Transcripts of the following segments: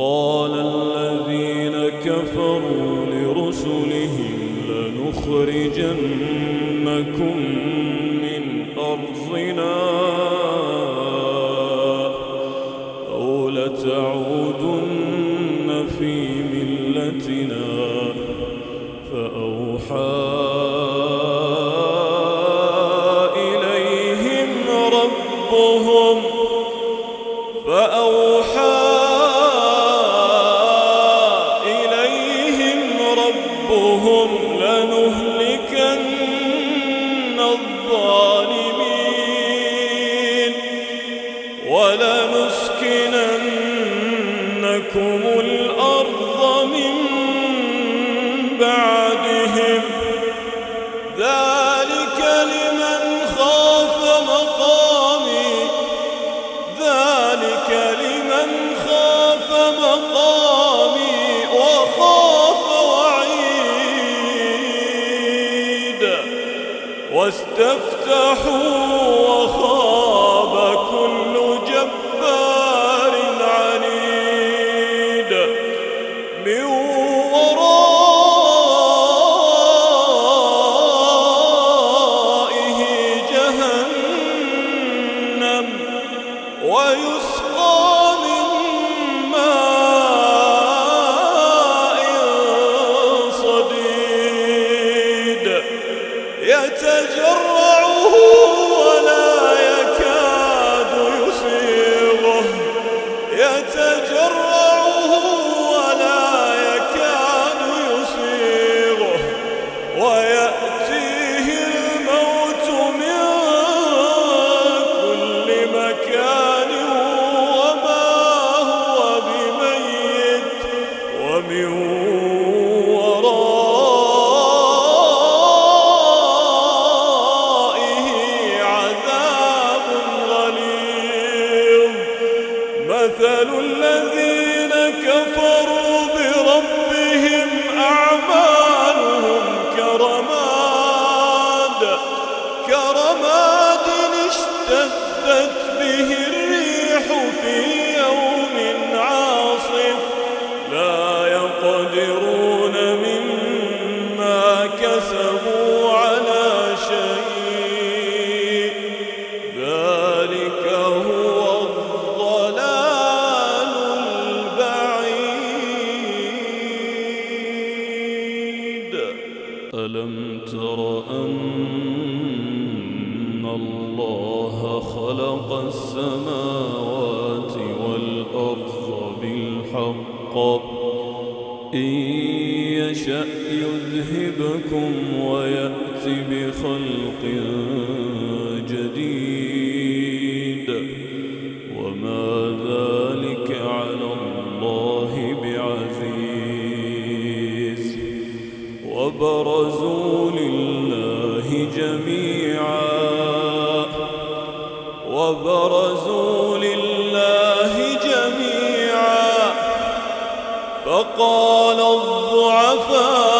قال الذين كفروا لرسلهم لنخرجنكم من أرضنا أو لتعودن في ملتنا فأوحى الظالمين ولنسكننكم روحه ألم تر أن الله خلق السماوات والأرض بالحق؟ إن يشأ يذهبكم ويأت بخلق جديد. وبرزوا لله جميعا. وبرزوا لله جميعا. فقال الضعفاء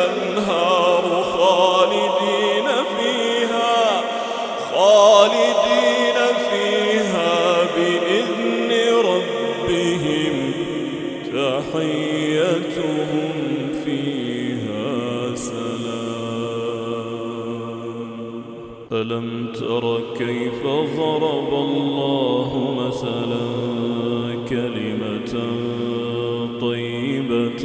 الأنهار خالدين فيها خالدين فيها بإذن ربهم. تحيتهم فيها سلام. ألم تر كيف ضرب الله مثلا كلمة طيبة؟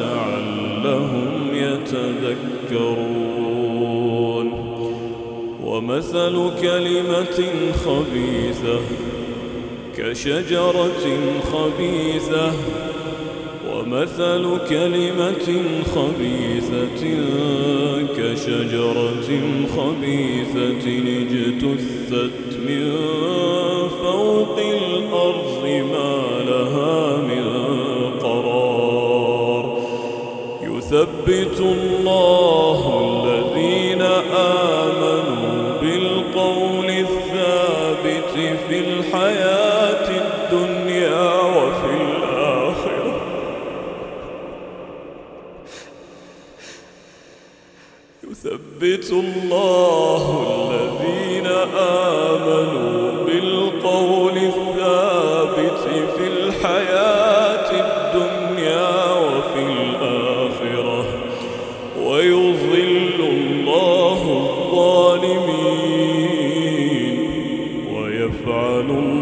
لعلهم يتذكرون. ومثل كلمة خبيثة كشجرة خبيثة. ومثل كلمة خبيثة كشجرة خبيثة اجتثت من فوق الأرض ما لها من يثبت الله الذين آمنوا بالقول الثابت في الحياة الدنيا وفي الآخرة. يثبت الله الذين آمنوا بالقول Oh.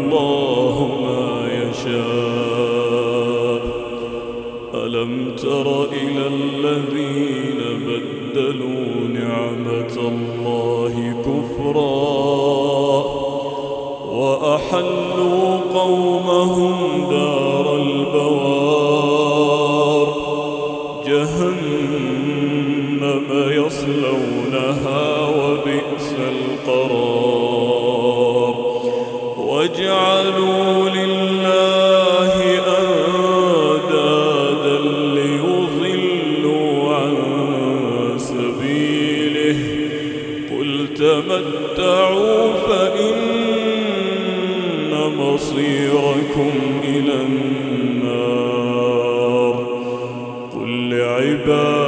Abba.